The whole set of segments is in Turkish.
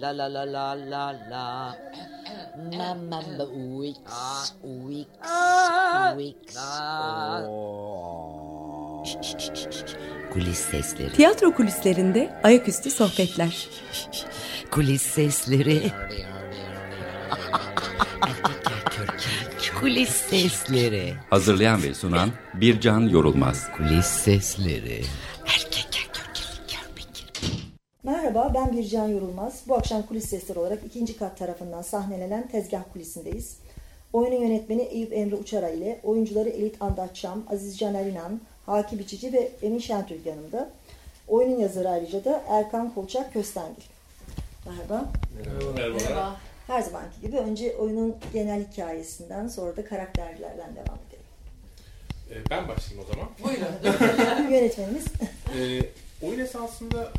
La la la la la la. Mama Wix. Wix. Wix. Kulis sesleri. Tiyatro kulislerinde ayaküstü sohbetler. Kulis sesleri. Kulis sesleri. Hazırlayan ve sunan Bircan Yorulmaz. Kulis sesleri. Merhaba ben Bircan Yorulmaz. Bu akşam kulis sesleri olarak ikinci kat tarafından sahnelenen tezgah kulisindeyiz. Oyunun yönetmeni Eyüp Emre Uçara ile oyuncuları Elit Andatçam, Aziz Caner İnan, Haki Biçici ve Emin Şentürk yanımda. Oyunun yazarı ayrıca da Erkan Kolçak Köstengil. Merhaba. Merhaba. Her zamanki gibi önce oyunun genel hikayesinden sonra da karakterlerden devam edelim. Ee, Ben başlayayım o zaman. Buyurun. Yönetmenimiz Ee, oyun esasında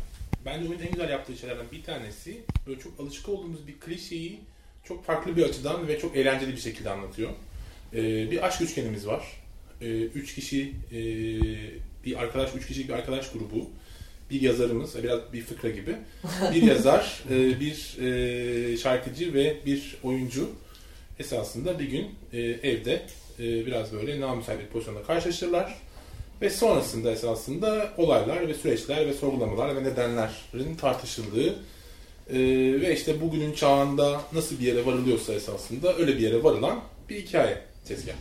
bence oyunun en güzel yaptığı şeylerden bir tanesi böyle çok alışık olduğumuz bir klişeyi çok farklı bir açıdan ve çok eğlenceli bir şekilde anlatıyor. Ee, bir aşk üçgenimiz var. Ee, üç kişi, e, bir arkadaş, üç kişilik bir arkadaş grubu. Bir yazarımız, biraz bir fıkra gibi. Bir yazar, e, bir e, şarkıcı ve bir oyuncu esasında bir gün e, evde e, biraz böyle namüsait bir pozisyonda karşılaşırlar. Ve sonrasında esasında olaylar ve süreçler ve sorgulamalar ve nedenlerin tartışıldığı e, ve işte bugünün çağında nasıl bir yere varılıyorsa esasında öyle bir yere varılan bir hikaye tezgah.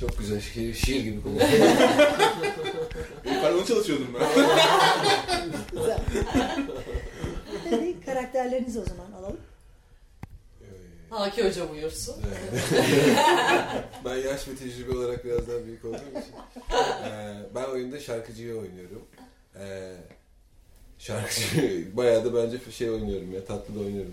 Çok güzel şiir, şiir gibi konuşuyor. Ben onu çalışıyordum ben. güzel. Peki karakterlerinizi o zaman alalım. Haki Hoca buyursun. Ben yaş ve tecrübe olarak biraz daha büyük olduğum için. Ee, ben oyunda şarkıcıyı oynuyorum. Ee, şarkıcı bayağı da bence şey oynuyorum ya tatlı da oynuyorum.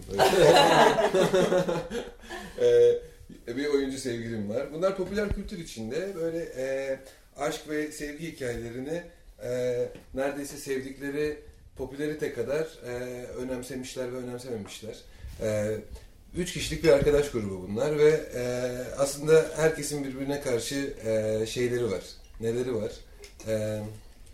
ee, bir oyuncu sevgilim var. Bunlar popüler kültür içinde böyle e, aşk ve sevgi hikayelerini e, neredeyse sevdikleri popülerite kadar e, önemsemişler ve önemsememişler. E, Üç kişilik bir arkadaş grubu bunlar ve e, aslında herkesin birbirine karşı e, şeyleri var, neleri var. E,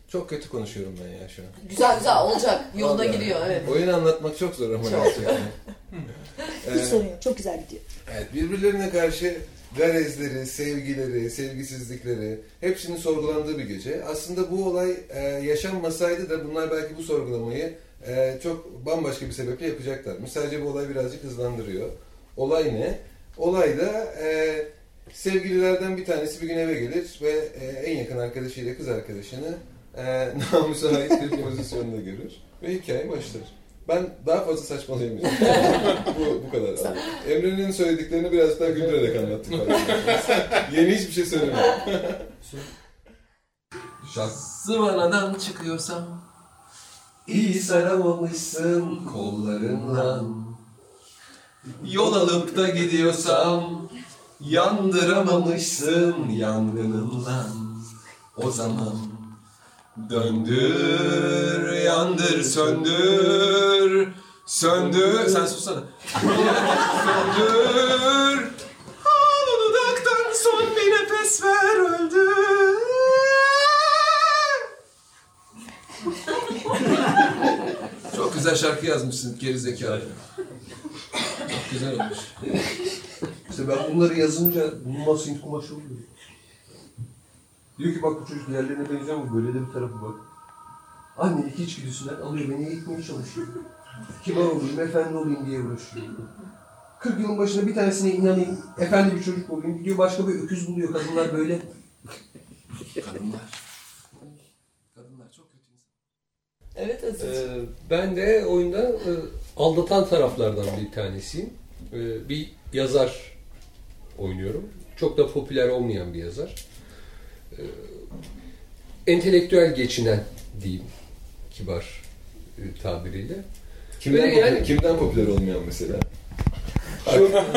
çok kötü konuşuyorum ben ya şu an. Güzel güzel olacak. Yoluna Vallahi. giriyor evet. Oyunu anlatmak çok zor ama gerçekten. Hiç E, sorun yok. Çok güzel gidiyor. Evet, birbirlerine karşı garezleri, sevgileri, sevgisizlikleri hepsinin sorgulandığı bir gece. Aslında bu olay e, yaşanmasaydı da bunlar belki bu sorgulamayı e, çok bambaşka bir sebeple yapacaklarmış. Sadece bu olay birazcık hızlandırıyor. Olay ne? Olay da e, sevgililerden bir tanesi bir gün eve gelir ve e, en yakın arkadaşıyla kız arkadaşını e, namusa ait bir pozisyonda görür ve hikaye başlar. Ben daha fazla saçmalayamayacağım. bu, bu kadar. Emre'nin söylediklerini biraz daha güldürerek anlattık. Yeni hiçbir şey söylemedim. Şarkı. Zıvanadan çıkıyorsam İyi saramamışsın kollarından. Yol alıp da gidiyorsam Yandıramamışsın yangınından. O zaman Döndür, yandır, söndür Söndür, sen sussana. Söndür güzel şarkı yazmışsın geri zekalı. Çok güzel olmuş. İşte ben bunları yazınca bulunmaz Hint kumaşı oluyor. Diyor ki bak bu çocuk diğerlerine benziyor mu? Böyle de bir tarafı var. Annelik içgüdüsünden alıyor beni eğitmeye çalışıyor. Kibar olayım, efendi olayım diye uğraşıyor. 40 yılın başında bir tanesine inanayım, efendi bir çocuk olayım. Gidiyor başka bir öküz buluyor. Kadınlar böyle. Kadınlar çok kötü insan. Evet Aziz. Ee, ben de oyunda e, aldatan taraflardan bir tanesiyim. Ee, bir yazar oynuyorum. Çok da popüler olmayan bir yazar. Ee, entelektüel geçinen diyeyim kibar e, tabiriyle. Kimden, Böyle yani- popüler, kimden popüler olmayan mesela?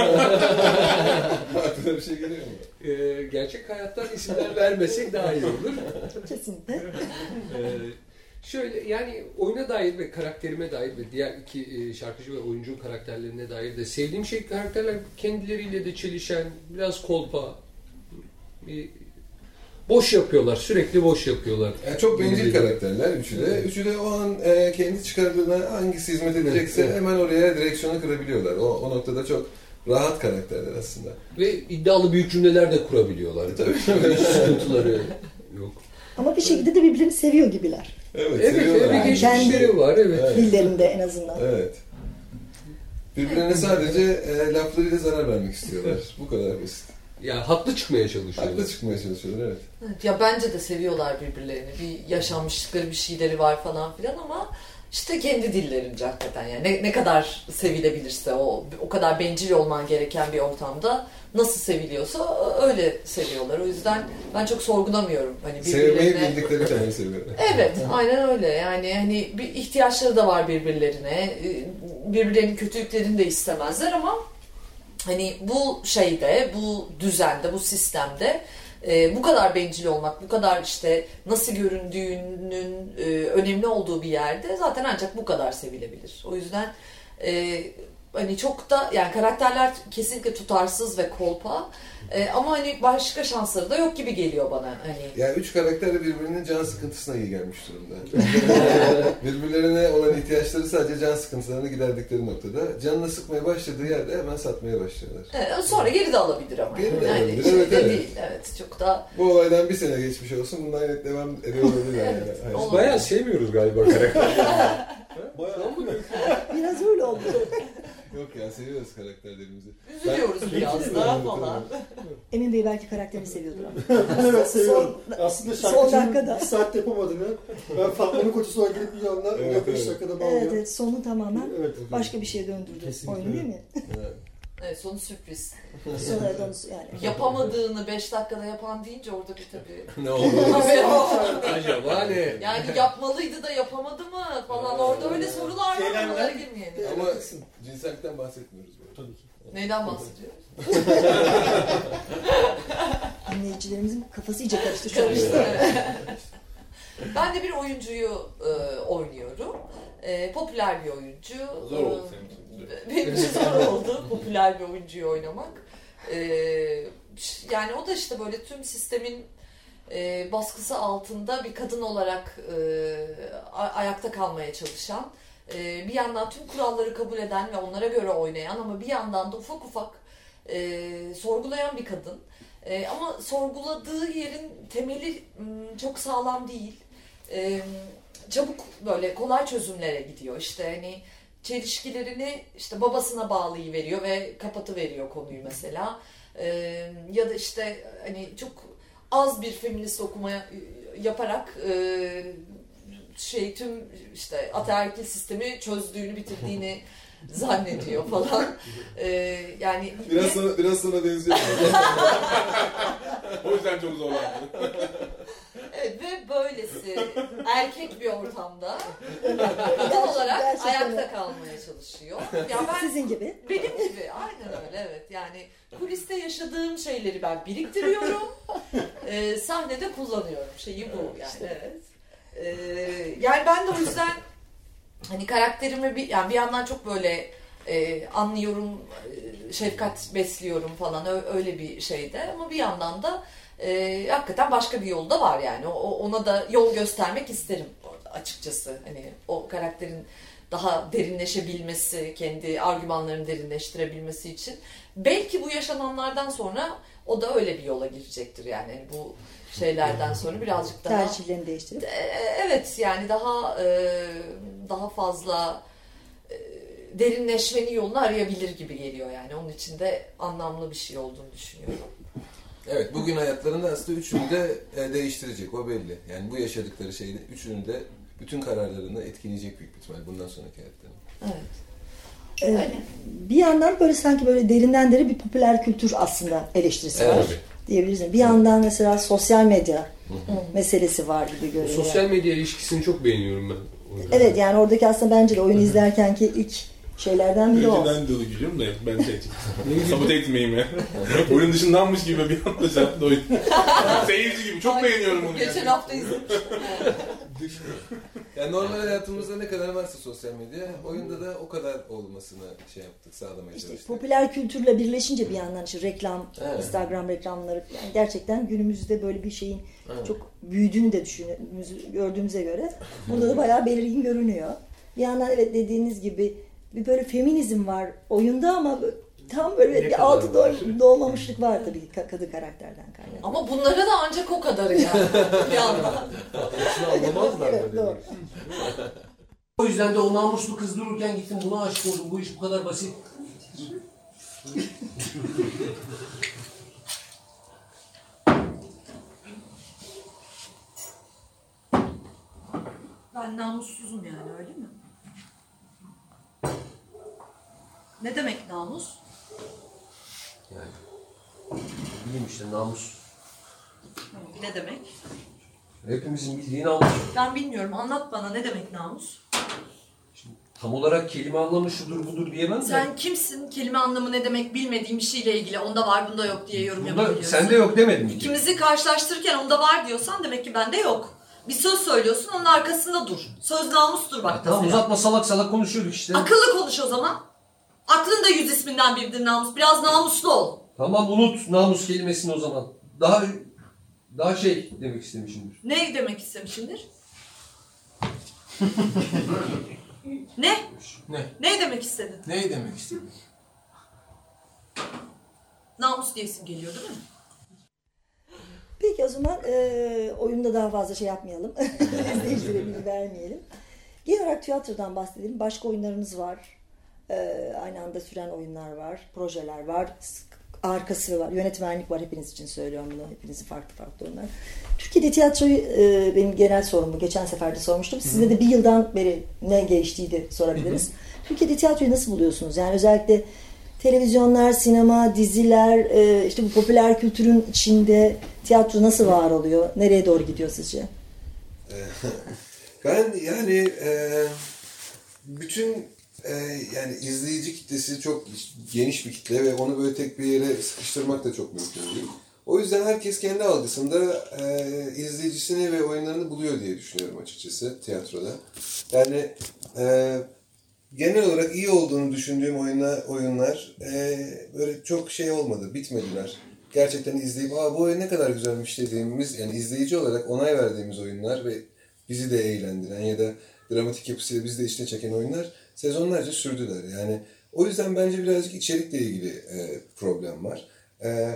Aklına bir şey geliyor mu? Ee, gerçek hayattan isimler vermesek daha iyi olur. Kesinlikle. Ee, şöyle yani oyuna dair ve karakterime dair ve diğer iki e, şarkıcı ve oyuncu karakterlerine dair de sevdiğim şey karakterler kendileriyle de çelişen, biraz kolpa. Bir- boş yapıyorlar. Sürekli boş yapıyorlar. Yani çok bencil karakterler üçü de. Üçü de o an e, kendi çıkarlarına hangisi hizmet edecekse Evet. hemen oraya direksiyonu kırabiliyorlar. O, o noktada çok rahat karakterler aslında. Ve iddialı büyük cümleler de kurabiliyorlar. Hiç sıkıntıları yok. Ama bir şekilde de birbirlerini seviyor gibiler. Evet, Evet, evet, Yani geçmişleri var. Evet. Evet. Dillerinde en azından. Evet. Birbirlerine sadece e, laflarıyla zarar vermek istiyorlar. Bu kadar basit. Yani haklı çıkmaya çalışıyorlar. Haklı çıkmaya çalışıyorlar evet. Evet, ya bence de seviyorlar birbirlerini. Bir yaşanmışlıkları bir şeyleri var falan filan ama işte kendi dillerince hakikaten yani ne, ne kadar sevilebilirse o o kadar bencil olman gereken bir ortamda nasıl seviliyorsa öyle seviyorlar. O yüzden ben çok sorgulamıyorum hani Sevmeyi bildikleri kadar seviyorlar. Evet, aynen öyle. Yani hani bir ihtiyaçları da var birbirlerine. Ee, Birbirlerinin kötülüklerini de istemezler ama hani bu şeyde, bu düzende, bu sistemde e, bu kadar bencil olmak, bu kadar işte nasıl göründüğünün e, önemli olduğu bir yerde zaten ancak bu kadar sevilebilir. O yüzden e, hani çok da yani karakterler kesinlikle tutarsız ve kolpa E, ama hani başka şansları da yok gibi geliyor bana. Hani Yani üç karakter de birbirinin can sıkıntısına iyi gelmiş durumda. Birbirlerine olan ihtiyaçları sadece can sıkıntılarını giderdikleri noktada. Canını sıkmaya başladığı yerde hemen satmaya başlıyorlar. Evet, sonra geri de alabilir ama. Geri de yani alabilir, şey evet, de evet. değil. Evet, çok da Bu olaydan bir sene geçmiş olsun. Bundan hep devam ediyor olabilirler. yani. Evet, olabilir. Bayağı sevmiyoruz galiba karakterleri. Biraz öyle oldu. Yok ya seviyoruz karakterlerimizi. üzülüyoruz biraz daha falan. Emin Bey belki karakterini seviyordur ama. evet seviyorum. Son- Aslında son şarkıcının dakikada. bir saatte yapamadığını ben Fatma'nın koçusu olarak gelip bir yanına Evet, yapıp evet. üç dakikada Evet, bağlıyor. evet sonu tamamen Evet. başka bir şeye döndürdü Kesinlikle. oyunu değil mi? Evet. Evet, sonu sürpriz. Sonra da onu yani. Yapamadığını 5 dakikada yapan deyince orada bir tabii. Ne oldu? Acaba ne? yani yapmalıydı da yapamadı mı falan orada öyle sorular var onlara girmeyelim. Ama cinsellikten bahsetmiyoruz böyle. Tabii ki. Neyden bahsediyoruz? Dinleyicilerimizin kafası iyice karıştı şu. Karıştı. ben de bir oyuncuyu e, oynuyorum. E, popüler bir oyuncu. Zor oldu senin için. Benim için zor oldu popüler bir oyuncuyu oynamak. Ee, yani o da işte böyle tüm sistemin e, baskısı altında bir kadın olarak e, ayakta kalmaya çalışan, e, bir yandan tüm kuralları kabul eden ve onlara göre oynayan ama bir yandan da ufak ufak e, sorgulayan bir kadın. E, ama sorguladığı yerin temeli m, çok sağlam değil. E, çabuk böyle kolay çözümlere gidiyor. İşte hani çelişkilerini işte babasına bağlayıveriyor ve kapatıveriyor konuyu mesela. Ee, ya da işte hani çok az bir feminist okuma yaparak e, şey tüm işte ataerkil sistemi çözdüğünü bitirdiğini zannediyor falan. Ee, yani Biraz sana, biraz sana benziyor. O yüzden çok zorlandı. Ve böylesi erkek bir ortamda kadın olarak Gerçekten ayakta öyle. kalmaya çalışıyor. Ya ben Sizin gibi. benim gibi aynen öyle evet. Yani kuliste yaşadığım şeyleri ben biriktiriyorum. Ee, sahnede kullanıyorum. Şeyi bu yani evet. Ee, yani ben de o yüzden hani karakterimi bir yani bir yandan çok böyle e, anlıyorum, e, şefkat besliyorum falan öyle bir şeyde ama bir yandan da e, hakikaten başka bir yolda var yani. O, ona da yol göstermek isterim açıkçası. Hani o karakterin daha derinleşebilmesi, kendi argümanlarını derinleştirebilmesi için. Belki bu yaşananlardan sonra o da öyle bir yola girecektir yani. Hani bu şeylerden sonra birazcık daha Tercihlerini değiştirip. e, Evet yani daha e, daha fazla derinleşmenin yolunu arayabilir gibi geliyor yani. Onun için de anlamlı bir şey olduğunu düşünüyorum. Evet, bugün hayatlarında aslında üçünü de e, değiştirecek, o belli. Yani bu yaşadıkları şeyde üçünü de bütün kararlarını etkileyecek büyük bir ihtimal bundan sonraki hayatlarında. Evet. Ee, bir yandan böyle sanki böyle derinden deri bir popüler kültür aslında eleştirisi var. Evet. Diyebiliriz. Bir yandan mesela sosyal medya meselesi var gibi görünüyor. Sosyal medya ilişkisini çok beğeniyorum ben. Evet yani oradaki aslında bence de oyunu izlerkenki ilk şeylerden biri o. Önceden de gülüyorum da ben şey sabote etmeyeyim ya. Oyun dışındanmış gibi bir anda yaptı oyun. Seyirci gibi çok beğeniyorum onu. Geçen yani. hafta izlemiştim. Yani normal hayatımızda ne kadar varsa sosyal medya, oyunda da o kadar olmasını şey yaptık, sağlamaya İşte çalıştık. popüler kültürle birleşince bir yandan işte reklam, Evet. Instagram reklamları yani gerçekten günümüzde böyle bir şeyin Evet. çok büyüdüğünü de düşündüğümüz, gördüğümüze göre burada da bayağı belirgin görünüyor. Bir yandan evet dediğiniz gibi bir böyle feminizm var oyunda ama tam böyle Ne bir kadar altı doğ- doğmamışlık var tabii ka- kadın karakterden kaynaklı. Ama bunlara da ancak o kadarı yani. bir yandan. Hepsini anlamazlar Evet, böyle. doğru. O yüzden de o namuslu kız dururken gittim buna aşık oldum. Bu iş bu kadar basit. Ben namussuzum yani öyle mi? Ne demek namus? Yani. Bileyim işte namus. Ne demek? Hepimizin bildiği namus. Ben bilmiyorum. Anlat bana ne demek namus? Tam olarak kelime anlamı şudur budur diyemem de. Sen kimsin? Kelime anlamı ne demek bilmediğim bir şeyle ilgili onda var bunda yok diye yorum Bunda yapabiliyorsun. sende yok demedim mi? İkimizi karşılaştırırken onda var diyorsan demek ki bende yok. Bir söz söylüyorsun onun arkasında dur. Söz namustur bak Tamam mesela. uzatma salak salak konuşuyorduk işte. Akıllı konuş o zaman. Aklın da yüz isminden biridir namus. Biraz namuslu ol. Tamam unut namus kelimesini o zaman. Daha daha şey demek istemişimdir. Ne demek istemişimdir? ne? Ne? Ne demek istedin? Ne demek istedin? Namus diyesin geliyor değil mi? Peki o zaman e, oyunda daha fazla şey yapmayalım. İzleyicilere bilgi vermeyelim. Genel olarak tiyatrodan bahsedelim. Başka oyunlarınız var. E, aynı anda süren oyunlar var. Projeler var. Arkası var. Yönetmenlik var. Hepiniz için söylüyorum bunu. Hepinizin farklı farklı oyunlar. Türkiye'de tiyatroyu e, benim genel sorum bu. Geçen sefer de sormuştum. Size de bir yıldan beri ne geçtiği de sorabiliriz. Türkiye'de tiyatroyu nasıl buluyorsunuz? Yani özellikle televizyonlar, sinema, diziler, e, işte bu popüler kültürün içinde tiyatro nasıl var oluyor? Nereye doğru gidiyor sizce? Ben yani e, bütün e, yani izleyici kitlesi çok geniş bir kitle ve onu böyle tek bir yere sıkıştırmak da çok mümkün değil. O yüzden herkes kendi algısında e, izleyicisini ve oyunlarını buluyor diye düşünüyorum açıkçası tiyatroda. Yani e, genel olarak iyi olduğunu düşündüğüm oyunlar, oyunlar e, böyle çok şey olmadı, bitmediler. Gerçekten izleyip Aa, bu oyun ne kadar güzelmiş dediğimiz yani izleyici olarak onay verdiğimiz oyunlar ve bizi de eğlendiren ya da dramatik yapısıyla bizi de içine çeken oyunlar sezonlarca sürdüler. Yani o yüzden bence birazcık içerikle ilgili e, problem var. E,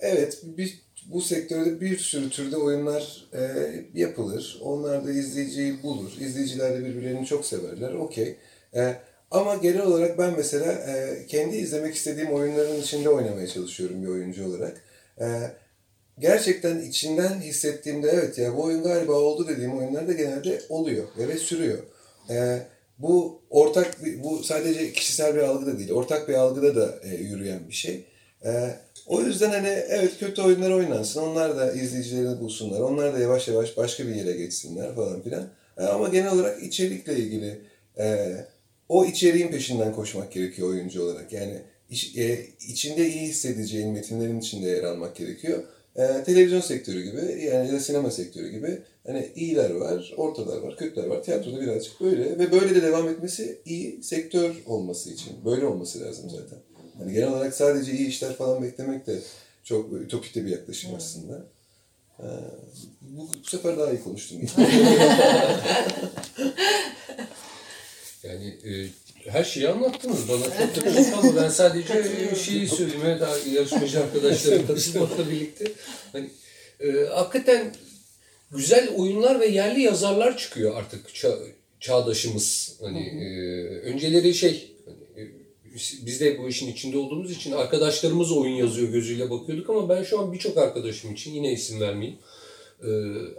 evet bir, bu sektörde bir sürü türde oyunlar e, yapılır. Onlar da izleyiciyi bulur. İzleyiciler de birbirlerini çok severler. Okey. E, ama genel olarak ben mesela e, kendi izlemek istediğim oyunların içinde oynamaya çalışıyorum bir oyuncu olarak. E, gerçekten içinden hissettiğimde evet ya bu oyun galiba oldu dediğim oyunlar da genelde oluyor ve, sürüyor. Ee, bu ortak bir, bu sadece kişisel bir algı da değil, ortak bir algıda da e, yürüyen bir şey. Ee, o yüzden hani evet kötü oyunlar oynansın, onlar da izleyicilerini bulsunlar, onlar da yavaş yavaş başka bir yere geçsinler falan filan. Ee, ama genel olarak içerikle ilgili e, o içeriğin peşinden koşmak gerekiyor oyuncu olarak. Yani iç- e, içinde iyi hissedeceğin metinlerin içinde yer almak gerekiyor. Ee, televizyon sektörü gibi yani ya sinema sektörü gibi hani iyiler var, ortalar var, kötüler var. Tiyatroda birazcık böyle ve böyle de devam etmesi iyi sektör olması için. Böyle olması lazım zaten. Hani genel olarak sadece iyi işler falan beklemek de çok ütopik de bir yaklaşım aslında. Ee, bu, bu sefer daha iyi konuştum. Yani e, her şeyi anlattınız bana çok da kızık ama ben sadece şeyi söyleyeyim. Daha yarışmacı arkadaşlarım katılmakla birlikte. Hani, e, hakikaten güzel oyunlar ve yerli yazarlar çıkıyor artık ça- çağdaşımız. Hani e, önceleri şey hani, e, biz de bu işin içinde olduğumuz için arkadaşlarımız oyun yazıyor gözüyle bakıyorduk ama ben şu an birçok arkadaşım için yine isim vermeyeyim. E,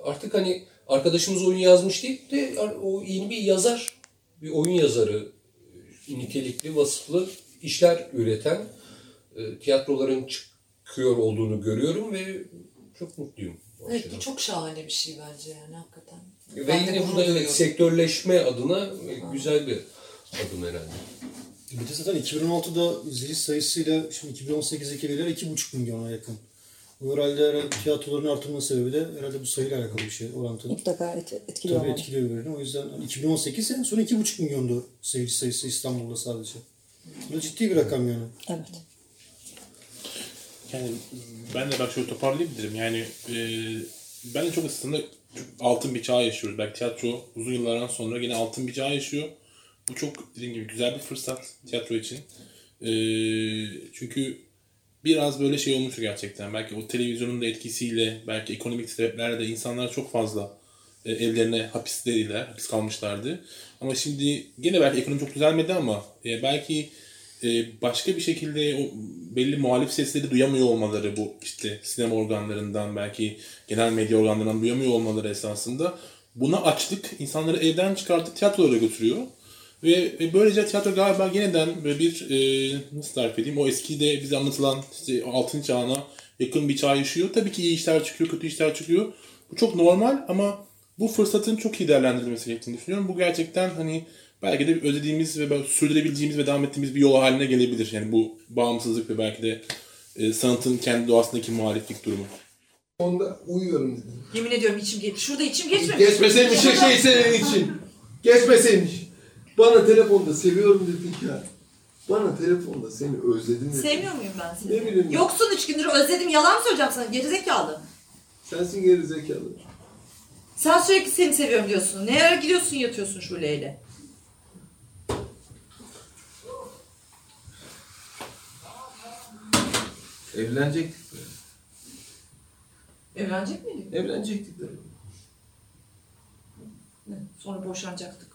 artık hani arkadaşımız oyun yazmış değil de o yeni bir yazar bir oyun yazarı, nitelikli, vasıflı işler üreten e, tiyatroların çıkıyor olduğunu görüyorum ve çok mutluyum. Evet bu çok şahane bir şey bence yani hakikaten. Ve Ben de yine burada evet, sektörleşme adına e, güzel bir adım herhalde. Bir de zaten 2016'da izleyici sayısıyla şimdi 2018'deki veriler 2,5 milyona yakın. Bu herhalde, herhalde tiyatroların artması sebebi de herhalde bu sayıyla alakalı bir şey orantılı. Mutlaka et, etkiliyor. Tabii etkiliyor birbirini. O yüzden hani 2018 en son 2,5 milyondu seyirci sayısı İstanbul'da sadece. Bu da ciddi bir rakam yani. Evet. Yani ben de bak şöyle toparlayabilirim. Yani e, ben de çok aslında altın bir çağ yaşıyoruz. Belki tiyatro uzun yıllardan sonra yine altın bir çağ yaşıyor. Bu çok dediğim gibi güzel bir fırsat tiyatro için. E, çünkü biraz böyle şey olmuş gerçekten. Belki o televizyonun da etkisiyle, belki ekonomik sebeplerle de insanlar çok fazla e, evlerine hapisteydiler, hapis kalmışlardı. Ama şimdi gene belki ekonomi çok düzelmedi ama e, belki e, başka bir şekilde o belli muhalif sesleri duyamıyor olmaları bu işte sinema organlarından belki genel medya organlarından duyamıyor olmaları esasında buna açlık insanları evden çıkartıp tiyatrolara götürüyor. Ve, ve böylece tiyatro galiba yeniden böyle bir e, nasıl tarif edeyim o eskide bize anlatılan işte altın çağına yakın bir çağ yaşıyor. Tabii ki iyi işler çıkıyor, kötü işler çıkıyor. Bu çok normal ama bu fırsatın çok iyi değerlendirilmesi gerektiğini düşünüyorum. Bu gerçekten hani belki de özlediğimiz ve sürdürebileceğimiz ve devam ettiğimiz bir yol haline gelebilir. Yani bu bağımsızlık ve belki de e, sanatın kendi doğasındaki muhaliflik durumu. Onda uyuyorum dedim. Yemin ediyorum içim geç. Şurada içim geçmemiş. Geçmeseymiş şey, şey senin için. Geçmeseymiş. Bana telefonda seviyorum dedik ya. Bana telefonda seni özledim dedik. Sevmiyor muyum ben seni? Ne bileyim ya. Yoksun üç gündür özledim. Yalan mı söyleyeceğim sana? Gerizekalı. Sensin geri zekalı. Sen sürekli seni seviyorum diyorsun. Ne ara gidiyorsun yatıyorsun Şule'yle? Evlenecektik be. Evlenecek miydik? Evlenecektik. Ne? Sonra boşanacaktık.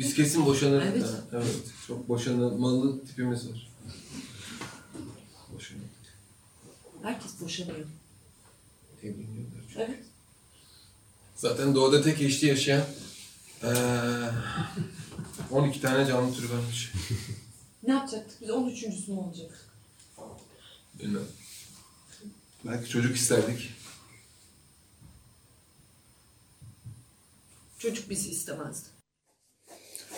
Biz kesin boşanırız. Evet. ha. Evet. Çok boşanmalı tipimiz var. Boşanırız. Herkes boşanıyor. Evleniyorlar. Evet. Zaten doğada tek eşli yaşayan eee 12 tane canlı türü varmış. Ne yapacaktık? Biz 13.sü mü olacak? Bilmem. Belki çocuk isterdik. Çocuk bizi istemezdi.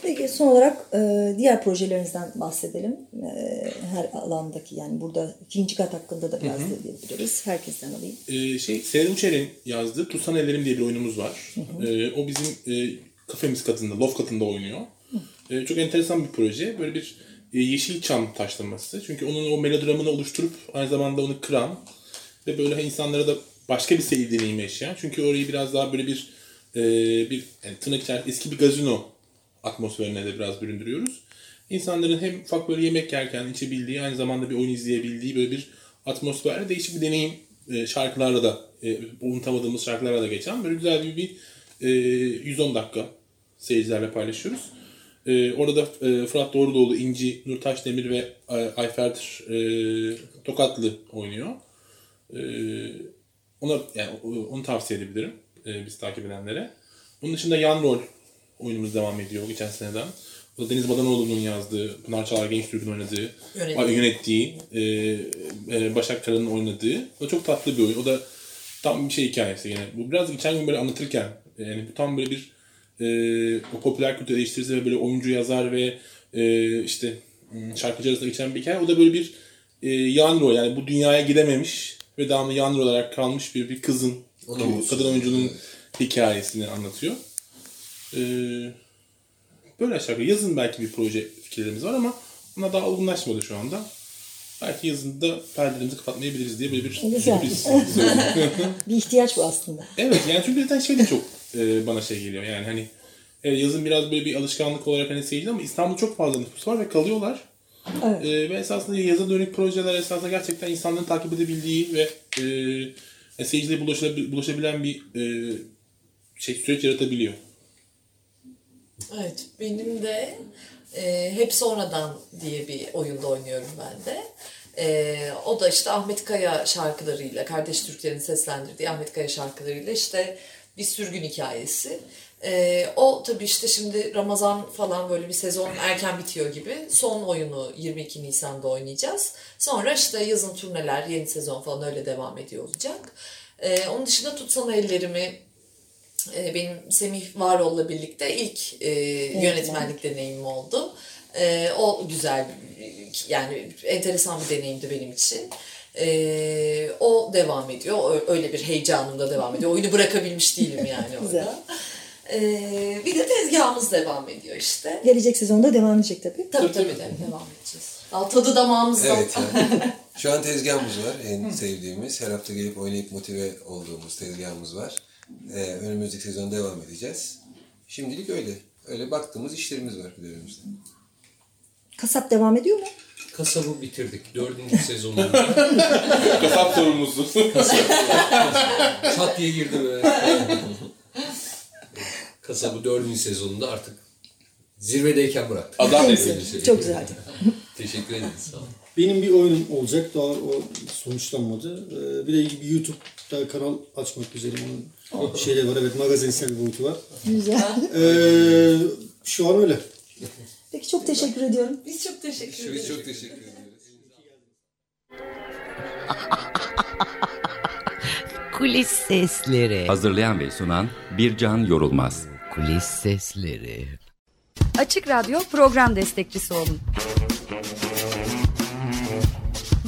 Peki son olarak e, diğer projelerinizden bahsedelim. E, her alandaki yani burada ikinci kat hakkında da biraz diyebiliriz. Herkesten alayım. Ee, şey Seyran Uçer'in yazdığı Tutsan Ellerim diye bir oyunumuz var. Ee, o bizim e, kafemiz katında, loft katında oynuyor. Ee, çok enteresan bir proje. Böyle bir e, Yeşilçam taşlaması. Çünkü onun o melodramını oluşturup aynı zamanda onu kıran ve böyle insanlara da başka bir seyir deneyimi yaşayan. Çünkü orayı biraz daha böyle bir e, bir yani tırnak içerisinde eski bir gazino atmosferine de biraz büründürüyoruz. İnsanların hem ufak böyle yemek yerken içebildiği, aynı zamanda bir oyun izleyebildiği böyle bir atmosfer, değişik bir deneyim e, şarkılarla da, e, unutamadığımız şarkılarla da geçen böyle güzel bir, bir e, 110 dakika seyircilerle paylaşıyoruz. E, orada da e, Fırat Doğrudoğlu, İnci, Nurtaş Demir ve e, Ayfer e, Tokatlı oynuyor. E, ona yani onu tavsiye edebilirim e, biz takip edenlere. Bunun dışında yan rol oyunumuz devam ediyor geçen seneden. O da Deniz Badanoğlu'nun yazdığı, Pınar Çağlar Genç Türk'ün oynadığı, Yönettiği. yönettiği, e, e, Başak Kara'nın oynadığı. O çok tatlı bir oyun. O da tam bir şey hikayesi yine. Bu biraz geçen gün böyle anlatırken yani bu tam böyle bir e, o popüler kültür eleştirisi ve böyle oyuncu yazar ve e, işte hmm, şarkıcı arasında geçen bir hikaye. O da böyle bir e, yan rol yani bu dünyaya gidememiş ve devamlı yan rol olarak kalmış bir, bir kızın, kadın oyuncunun hikayesini anlatıyor. Ee, böyle aşağı yukarı. Yazın belki bir proje fikirlerimiz var ama ona daha olgunlaşmadı şu anda. Belki yazında perdelerimizi kapatmayabiliriz diye böyle bir Güzel. sürpriz. Bir ihtiyaç bu aslında. evet yani çünkü zaten şey de çok e, bana şey geliyor yani hani e, yazın biraz böyle bir alışkanlık olarak hani seyirci ama İstanbul'da çok fazla nüfus var ve kalıyorlar. Evet. E, ve esasında yaza dönük projeler esasında gerçekten insanların takip edebildiği ve e, e, seyirciyle bulaşabil- bulaşabilen bir e, şey süreç yaratabiliyor. Evet, benim de e, hep sonradan diye bir oyunda oynuyorum ben de. E, o da işte Ahmet Kaya şarkılarıyla, Kardeş Türklerin seslendirdiği Ahmet Kaya şarkılarıyla işte bir sürgün hikayesi. E, o tabii işte şimdi Ramazan falan böyle bir sezon erken bitiyor gibi. Son oyunu 22 Nisan'da oynayacağız. Sonra işte yazın turneler, yeni sezon falan öyle devam ediyor olacak. E, onun dışında Tutsana Ellerimi e, benim Semih Varol'la birlikte ilk e, yönetmenlik deneyimim oldu. E, o güzel, yani enteresan bir deneyimdi benim için. Ee, o devam ediyor. O- Öyle bir heyecanım da devam ediyor. Oyunu bırakabilmiş değilim yani orada. Ee, bir de tezgahımız devam ediyor işte. Gelecek sezonda devam edecek tabii. Tabii tabii de devam edeceğiz. Daha tadı damağımızda. Evet. yani. Şu an tezgahımız var. En sevdiğimiz. Her hafta gelip oynayıp motive olduğumuz tezgahımız var. Ee, önümüzdeki sezon devam edeceğiz. Şimdilik öyle. Öyle baktığımız işlerimiz var üzerimizde. Kasap devam ediyor mu? Kasabı bitirdik. Dördüncü sezonunda. Kasap sorumlusu. Çat diye girdi böyle. Kasabı dördüncü sezonunda artık zirvedeyken bıraktık. Adam dedi. Çok güzeldi. Teşekkür ederiz. Sağ olun. Benim bir oyunum olacak. Daha o sonuçlanmadı. Ee, bir de bir YouTube'da kanal açmak üzerim. Onun şeyleri var. Evet magazinsel bir boyutu var. Güzel. Ee, şu an öyle. Peki çok teşekkür ediyorum. Biz çok teşekkür ederiz. Biz çok teşekkür ediyoruz. Kulis sesleri. Hazırlayan ve sunan Bircan Yorulmaz. Kulis sesleri. Açık Radyo program destekçisi olun.